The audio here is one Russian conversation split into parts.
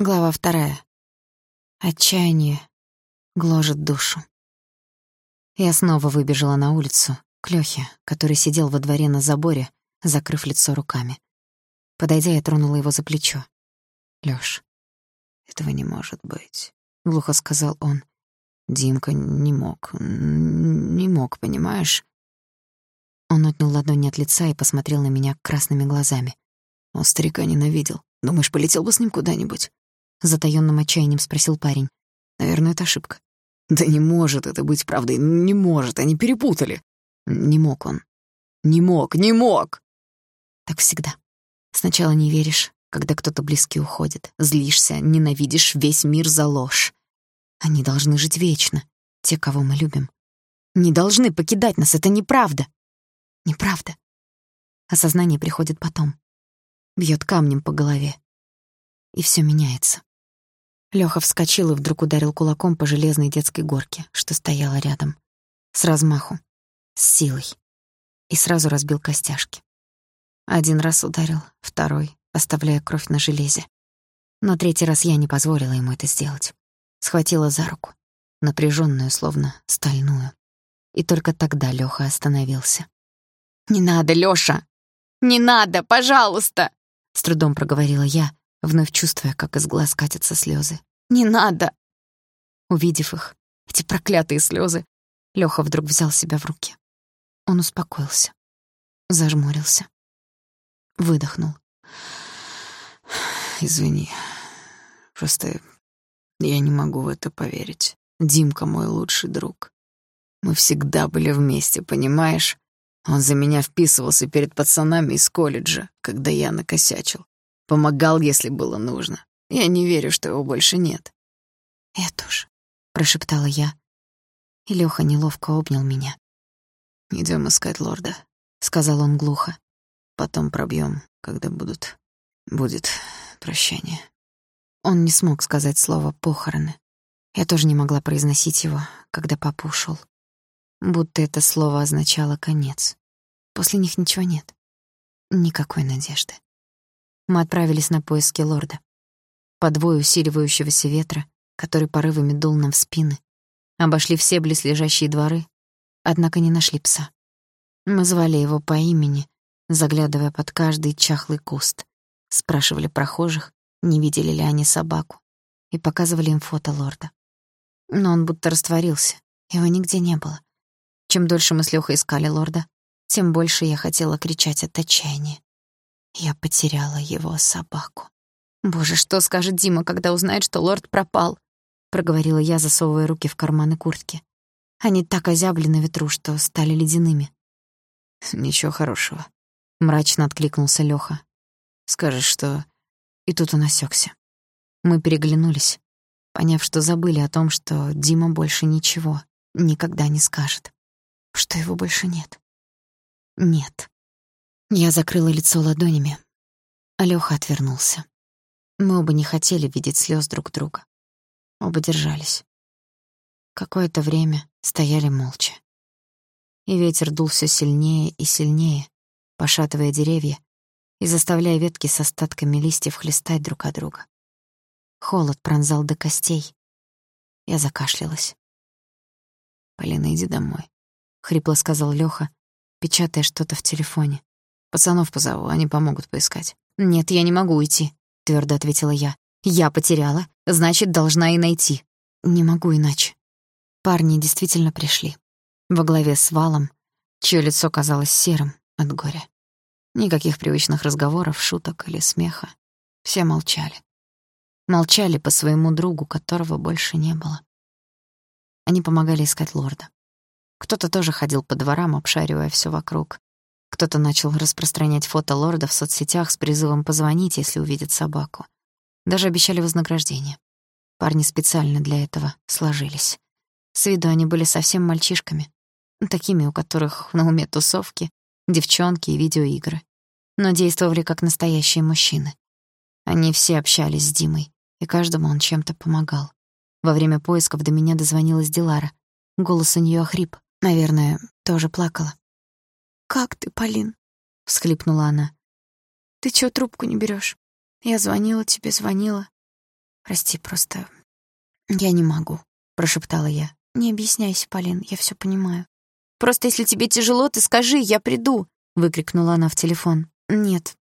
Глава вторая. Отчаяние гложет душу. Я снова выбежала на улицу, к Лёхе, который сидел во дворе на заборе, закрыв лицо руками. Подойдя, я тронула его за плечо. «Лёш, этого не может быть», — глухо сказал он. «Димка не мог, не мог, понимаешь?» Он отнял ладони от лица и посмотрел на меня красными глазами. Он старика ненавидел. Думаешь, полетел бы с ним куда-нибудь? — затаённым отчаянием спросил парень. «Наверное, это ошибка». «Да не может это быть правдой, не может, они перепутали». Не мог он. Не мог, не мог! Так всегда. Сначала не веришь, когда кто-то близкий уходит, злишься, ненавидишь весь мир за ложь. Они должны жить вечно, те, кого мы любим. Не должны покидать нас, это неправда. Неправда. Осознание приходит потом. Бьёт камнем по голове. И всё меняется. Лёха вскочил и вдруг ударил кулаком по железной детской горке, что стояла рядом. С размаху. С силой. И сразу разбил костяшки. Один раз ударил, второй, оставляя кровь на железе. Но третий раз я не позволила ему это сделать. Схватила за руку, напряжённую, словно стальную. И только тогда Лёха остановился. «Не надо, Лёша! Не надо, пожалуйста!» С трудом проговорила я, вновь чувствуя, как из глаз катятся слезы. «Не надо!» Увидев их, эти проклятые слезы, Лёха вдруг взял себя в руки. Он успокоился, зажмурился, выдохнул. «Извини, просто я не могу в это поверить. Димка мой лучший друг. Мы всегда были вместе, понимаешь? Он за меня вписывался перед пацанами из колледжа, когда я накосячил. Помогал, если было нужно. Я не верю, что его больше нет. Я тоже, прошептала я. И Лёха неловко обнял меня. Идём искать лорда, сказал он глухо. Потом пробьём, когда будут будет прощание. Он не смог сказать слово похороны. Я тоже не могла произносить его, когда папа ушёл. Будто это слово означало конец. После них ничего нет. Никакой надежды мы отправились на поиски лорда. По двое усиливающегося ветра, который порывами дул нам в спины, обошли все близлежащие дворы, однако не нашли пса. Мы звали его по имени, заглядывая под каждый чахлый куст, спрашивали прохожих, не видели ли они собаку, и показывали им фото лорда. Но он будто растворился, его нигде не было. Чем дольше мы с Лёхой искали лорда, тем больше я хотела кричать от отчаяния. Я потеряла его собаку. «Боже, что скажет Дима, когда узнает, что лорд пропал?» — проговорила я, засовывая руки в карманы куртки. Они так озябли на ветру, что стали ледяными. «Ничего хорошего», — мрачно откликнулся Лёха. «Скажешь, что...» И тут он осёкся. Мы переглянулись, поняв, что забыли о том, что Дима больше ничего никогда не скажет. Что его больше нет. Нет. Я закрыла лицо ладонями. Алёха отвернулся. Мы оба не хотели видеть слёз друг друга. Оба держались. Какое-то время стояли молча. И ветер дул всё сильнее и сильнее, пошатывая деревья и заставляя ветки с остатками листьев хлестать друг от друга. Холод пронзал до костей. Я закашлялась. «Полина, иди домой», — хрипло сказал Лёха, печатая что-то в телефоне. Пацанов позову, они помогут поискать. Нет, я не могу уйти, твердо ответила я. Я потеряла, значит, должна и найти. Не могу иначе. Парни действительно пришли. Во главе с Валом, чье лицо казалось серым от горя. Никаких привычных разговоров, шуток или смеха. Все молчали. Молчали по своему другу, которого больше не было. Они помогали искать лорда. Кто-то тоже ходил по дворам, обшаривая все вокруг. Кто-то начал распространять фото лорда в соцсетях с призывом позвонить, если увидит собаку. Даже обещали вознаграждение. Парни специально для этого сложились. С виду они были совсем мальчишками, такими, у которых на уме тусовки, девчонки и видеоигры. Но действовали как настоящие мужчины. Они все общались с Димой, и каждому он чем-то помогал. Во время поисков до меня дозвонилась Дилара. Голос у неё охрип. Наверное, тоже плакала. «Как ты, Полин?» — всхлипнула она. «Ты чего трубку не берешь? Я звонила тебе, звонила. Прости, просто я не могу, прошептала я. Не объясняйся, Полин, я все понимаю. Просто если тебе тяжело, ты скажи, я приду, выкрикнула она в телефон. Нет.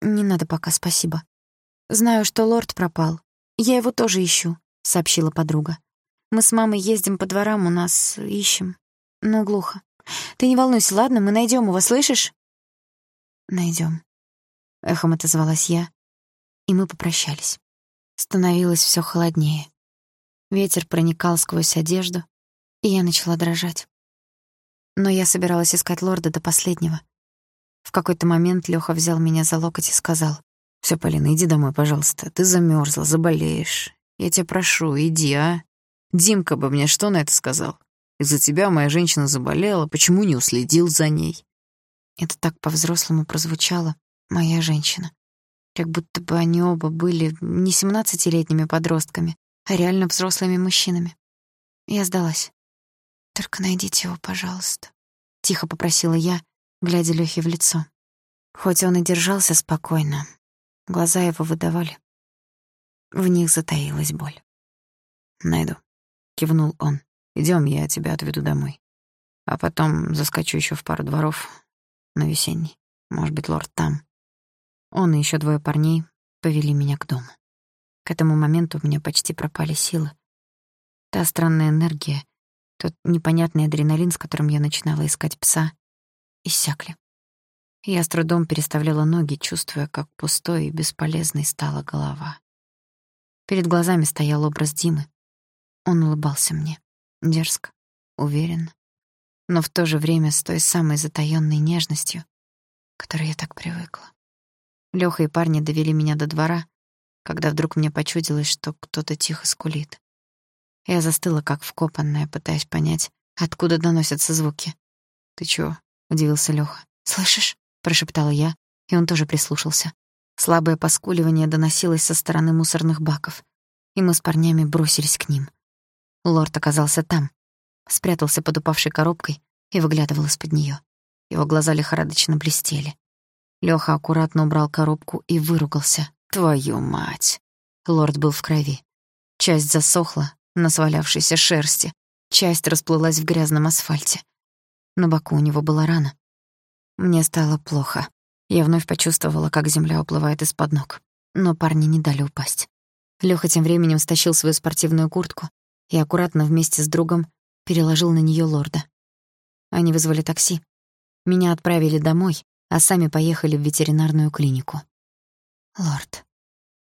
Не надо пока, спасибо. Знаю, что лорд пропал. Я его тоже ищу, сообщила подруга. Мы с мамой ездим по дворам, у нас ищем. Но глухо. Ты не волнуйся, ладно? Мы найдем его, слышишь? Найдем. Эхом отозвалась я, и мы попрощались. Становилось все холоднее. Ветер проникал сквозь одежду, и я начала дрожать. Но я собиралась искать лорда до последнего. В какой-то момент Лёха взял меня за локоть и сказал: "Всё, Полина, иди домой, пожалуйста. Ты замёрзла, заболеешь. Я тебя прошу, иди, а? Димка бы мне что на это сказал? Из-за тебя моя женщина заболела, почему не уследил за ней?" Это так по-взрослому прозвучало. Моя женщина. Как будто бы они оба были не семнадцатилетними подростками, а реально взрослыми мужчинами. Я сдалась. «Только найдите его, пожалуйста», — тихо попросила я, глядя Лёхе в лицо. Хоть он и держался спокойно, глаза его выдавали. В них затаилась боль. «Найду», — кивнул он. Идём, я тебя отведу домой. А потом заскочу ещё в пару дворов на весенний. Может быть, лорд там. Он и ещё двое парней повели меня к дому. К этому моменту у меня почти пропали силы. Та странная энергия, тот непонятный адреналин, с которым я начинала искать пса, иссякли. Я с трудом переставляла ноги, чувствуя, как пустой и бесполезной стала голова. Перед глазами стоял образ Димы. Он улыбался мне, дерзко, уверенно, но в то же время с той самой затаённой нежностью, к которой я так привыкла. Лёха и парни довели меня до двора, когда вдруг мне почудилось, что кто-то тихо скулит. Я застыла, как вкопанная, пытаясь понять, откуда доносятся звуки. «Ты чего?» — удивился Лёха. «Слышишь?» — прошептала я, и он тоже прислушался. Слабое поскуливание доносилось со стороны мусорных баков, и мы с парнями бросились к ним. Лорд оказался там, спрятался под упавшей коробкой и выглядывал из-под неё. Его глаза лихорадочно блестели. Лёха аккуратно убрал коробку и выругался. «Твою мать!» Лорд был в крови. Часть засохла, на свалявшейся шерсти. Часть расплылась в грязном асфальте. На боку у него была рана. Мне стало плохо. Я вновь почувствовала, как земля уплывает из-под ног. Но парни не дали упасть. Лёха тем временем стащил свою спортивную куртку и аккуратно вместе с другом переложил на неё лорда. Они вызвали такси. Меня отправили домой, а сами поехали в ветеринарную клинику. «Лорд,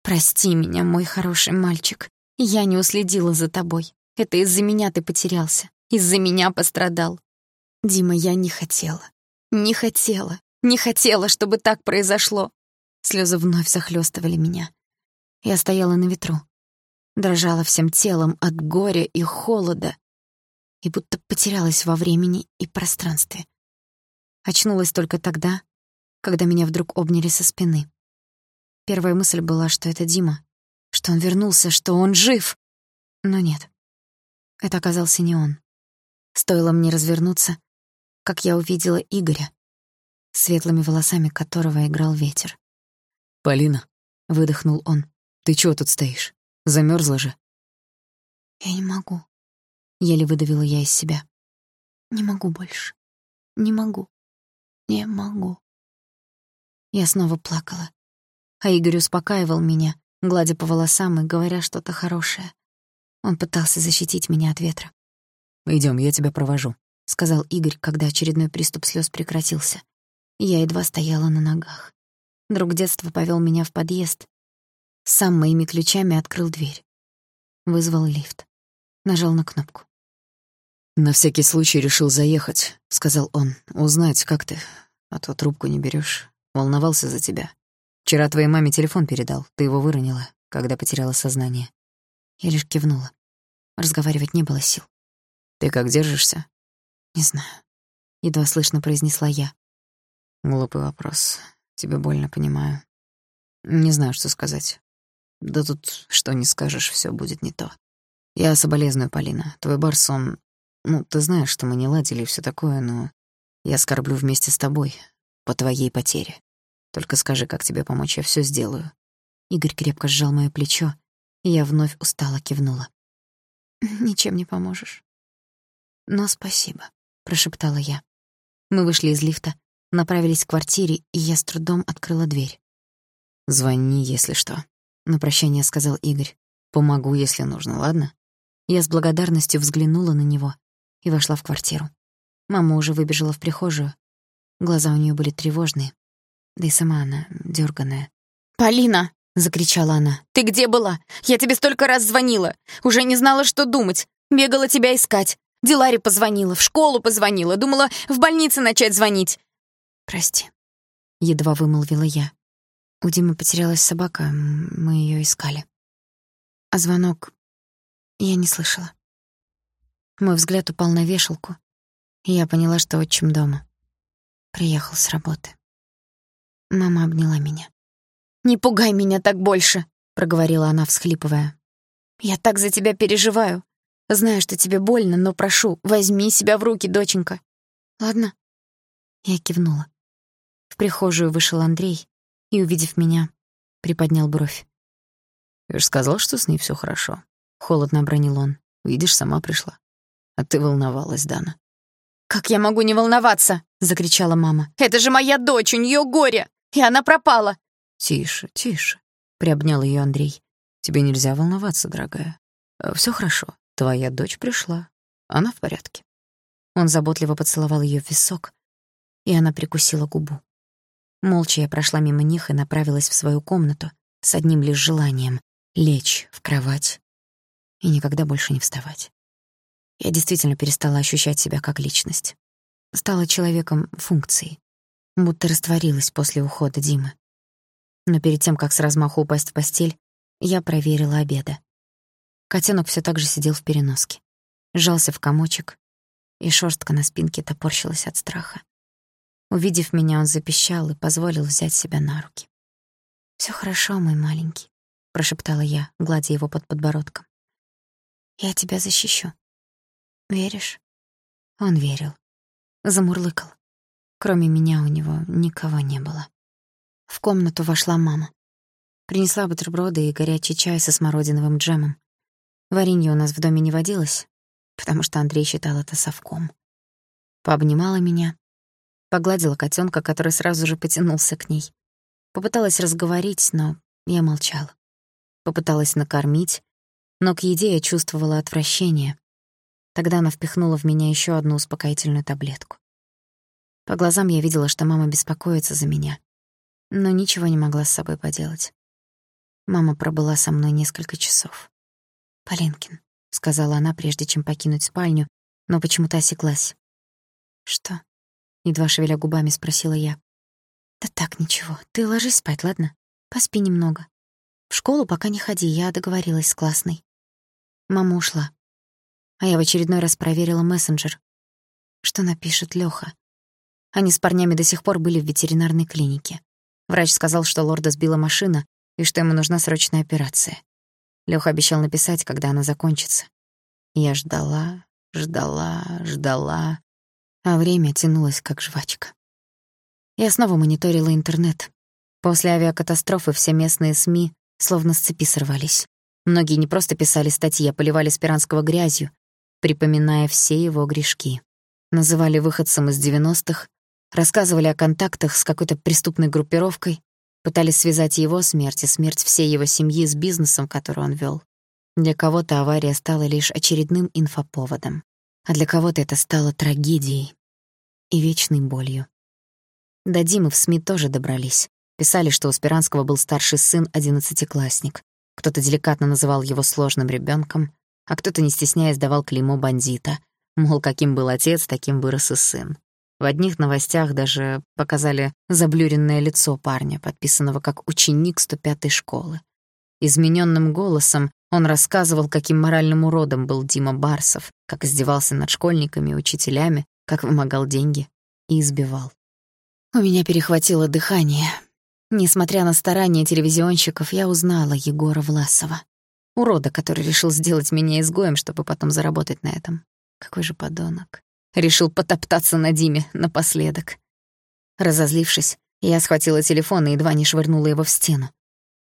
прости меня, мой хороший мальчик. Я не уследила за тобой. Это из-за меня ты потерялся. Из-за меня пострадал. Дима, я не хотела. Не хотела. Не хотела, чтобы так произошло. Слезы вновь захлестывали меня. Я стояла на ветру. Дрожала всем телом от горя и холода. И будто потерялась во времени и пространстве. Очнулась только тогда, когда меня вдруг обняли со спины. Первая мысль была, что это Дима, что он вернулся, что он жив. Но нет, это оказался не он. Стоило мне развернуться, как я увидела Игоря, светлыми волосами которого играл ветер. «Полина», — выдохнул он, — «ты чего тут стоишь? Замерзла же?» «Я не могу», — еле выдавила я из себя. «Не могу больше. Не могу. Не могу». Я снова плакала, а Игорь успокаивал меня, гладя по волосам и говоря что-то хорошее. Он пытался защитить меня от ветра. Идем, я тебя провожу», — сказал Игорь, когда очередной приступ слез прекратился. Я едва стояла на ногах. Друг детства повел меня в подъезд. Сам моими ключами открыл дверь. Вызвал лифт. Нажал на кнопку. «На всякий случай решил заехать», — сказал он. «Узнать, как ты, а то трубку не берешь. Волновался за тебя. Вчера твоей маме телефон передал, ты его выронила, когда потеряла сознание. Я лишь кивнула. Разговаривать не было сил. Ты как держишься? Не знаю. Едва слышно произнесла я. Глупый вопрос. Тебе больно, понимаю. Не знаю, что сказать. Да тут что не скажешь, все будет не то. Я соболезную, Полина. Твой Барс, он... Ну, ты знаешь, что мы не ладили и всё такое, но я скорблю вместе с тобой по твоей потере. Только скажи, как тебе помочь, я всё сделаю». Игорь крепко сжал моё плечо, Я вновь устало кивнула. «Ничем не поможешь». «Но спасибо», — прошептала я. Мы вышли из лифта, направились к квартире, и я с трудом открыла дверь. «Звони, если что», — на прощание сказал Игорь. «Помогу, если нужно, ладно?» Я с благодарностью взглянула на него и вошла в квартиру. Мама уже выбежала в прихожую. Глаза у нее были тревожные, да и сама она дерганая. «Полина!» — закричала она. «Ты где была? Я тебе столько раз звонила. Уже не знала, что думать. Бегала тебя искать. Диларе позвонила, в школу позвонила. Думала, в больнице начать звонить». «Прости», — едва вымолвила я. У Димы потерялась собака, мы ее искали. А звонок я не слышала. Мой взгляд упал на вешалку, и я поняла, что отчим дома. Приехал с работы. Мама обняла меня. «Не пугай меня так больше», — проговорила она, всхлипывая. «Я так за тебя переживаю. Знаю, что тебе больно, но прошу, возьми себя в руки, доченька. Ладно?» Я кивнула. В прихожую вышел Андрей и, увидев меня, приподнял бровь. «Я же сказал, что с ней все хорошо», — холодно обронил он. «Видишь, сама пришла. А ты волновалась, Дана». «Как я могу не волноваться?» — закричала мама. «Это же моя дочь, у нее горе, и она пропала. «Тише, тише», — приобнял ее Андрей. «Тебе нельзя волноваться, дорогая. Э, Все хорошо. Твоя дочь пришла. Она в порядке». Он заботливо поцеловал ее в висок, и она прикусила губу. Молча я прошла мимо них и направилась в свою комнату с одним лишь желанием — лечь в кровать и никогда больше не вставать. Я действительно перестала ощущать себя как личность. Стала человеком функции, будто растворилась после ухода Димы. Но перед тем, как с размаху упасть в постель, я проверила обеда. Котенок все так же сидел в переноске. Сжался в комочек, и шерстка на спинке топорщилась от страха. Увидев меня, он запищал и позволил взять себя на руки. Все хорошо, мой маленький», — прошептала я, гладя его под подбородком. «Я тебя защищу. Веришь?» Он верил. Замурлыкал. Кроме меня у него никого не было. В комнату вошла мама. Принесла бутерброды и горячий чай со смородиновым джемом. Варенье у нас в доме не водилось, потому что Андрей считал это совком. Пообнимала меня, погладила котенка, который сразу же потянулся к ней. Попыталась разговорить, но я молчала. Попыталась накормить, но к еде я чувствовала отвращение. Тогда она впихнула в меня еще одну успокоительную таблетку. По глазам я видела, что мама беспокоится за меня но ничего не могла с собой поделать. Мама пробыла со мной несколько часов. «Полинкин», — сказала она, прежде чем покинуть спальню, но почему-то осеклась. «Что?» — едва шевеля губами спросила я. «Да так, ничего. Ты ложись спать, ладно? Поспи немного. В школу пока не ходи, я договорилась с классной». Мама ушла. А я в очередной раз проверила мессенджер. Что напишет Лёха? Они с парнями до сих пор были в ветеринарной клинике. Врач сказал, что лорда сбила машина и что ему нужна срочная операция. Лёха обещал написать, когда она закончится. Я ждала, ждала, ждала, а время тянулось как жвачка. Я снова мониторила интернет. После авиакатастрофы все местные СМИ словно с цепи сорвались. Многие не просто писали статьи, а поливали Спиранского грязью, припоминая все его грешки. Называли выходцем из 90-х, Рассказывали о контактах с какой-то преступной группировкой, пытались связать его смерть и смерть всей его семьи с бизнесом, который он вел. Для кого-то авария стала лишь очередным инфоповодом, а для кого-то это стало трагедией и вечной болью. До Димы в СМИ тоже добрались. Писали, что у Спиранского был старший сын, одиннадцатиклассник. Кто-то деликатно называл его сложным ребенком, а кто-то, не стесняясь, давал клеймо бандита. Мол, каким был отец, таким вырос и сын. В одних новостях даже показали заблюренное лицо парня, подписанного как ученик 105-й школы. Измененным голосом он рассказывал, каким моральным уродом был Дима Барсов, как издевался над школьниками и учителями, как вымогал деньги и избивал. У меня перехватило дыхание. Несмотря на старания телевизионщиков, я узнала Егора Власова. Урода, который решил сделать меня изгоем, чтобы потом заработать на этом. Какой же подонок. Решил потоптаться на Диме напоследок. Разозлившись, я схватила телефон и едва не швырнула его в стену.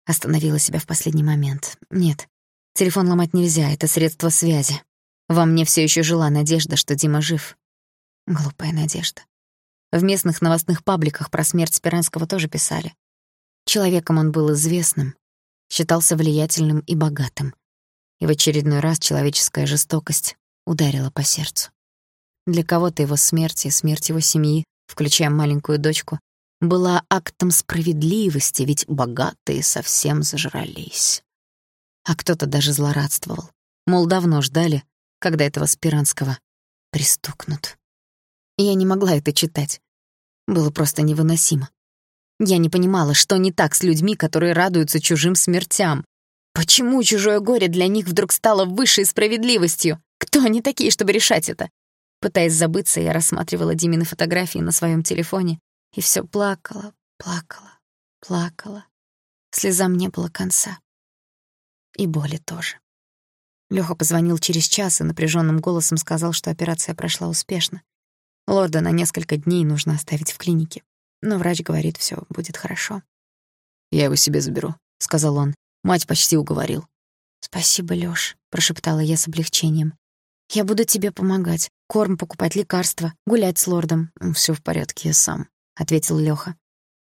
Остановила себя в последний момент. Нет, Телефон ломать нельзя, это средство связи. Во мне все еще жила надежда, что Дима жив. Глупая надежда. В местных новостных пабликах про смерть Спиранского тоже писали. Человеком он был известным, считался влиятельным и богатым. И в очередной раз человеческая жестокость ударила по сердцу. Для кого-то его смерть и смерть его семьи, включая маленькую дочку, была актом справедливости, ведь богатые совсем зажрались. А кто-то даже злорадствовал. Мол, давно ждали, когда этого Спиранского пристукнут. Я не могла это читать. Было просто невыносимо. Я не понимала, что не так с людьми, которые радуются чужим смертям. Почему чужое горе для них вдруг стало высшей справедливостью? Кто они такие, чтобы решать это? Пытаясь забыться, я рассматривала Димины фотографии на своем телефоне и все плакала, плакала, плакала. Слезам не было конца. И боли тоже. Лёха позвонил через час и напряженным голосом сказал, что операция прошла успешно. Лорда на несколько дней нужно оставить в клинике. Но врач говорит, все будет хорошо. «Я его себе заберу», — сказал он. Мать почти уговорил. «Спасибо, Лёш», — прошептала я с облегчением. «Я буду тебе помогать. Корм покупать, лекарства, гулять с лордом». Все в порядке, я сам», — ответил Лёха.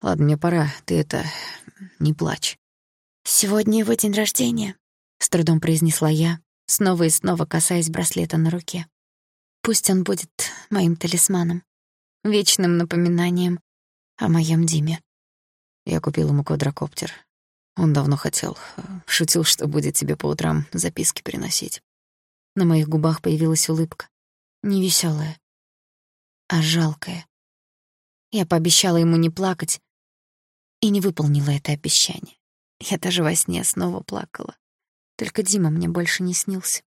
«Ладно, мне пора. Ты это... не плачь». «Сегодня его день рождения», — с трудом произнесла я, снова и снова касаясь браслета на руке. «Пусть он будет моим талисманом, вечным напоминанием о моем Диме. Я купил ему квадрокоптер. Он давно хотел. Шутил, что будет тебе по утрам записки приносить. На моих губах появилась улыбка. Не веселая, а жалкая. Я пообещала ему не плакать и не выполнила это обещание. Я даже во сне снова плакала. Только Дима мне больше не снился.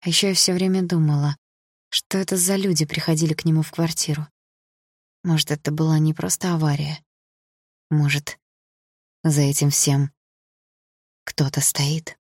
А ещё я всё время думала, что это за люди приходили к нему в квартиру. Может, это была не просто авария. Может, за этим всем кто-то стоит.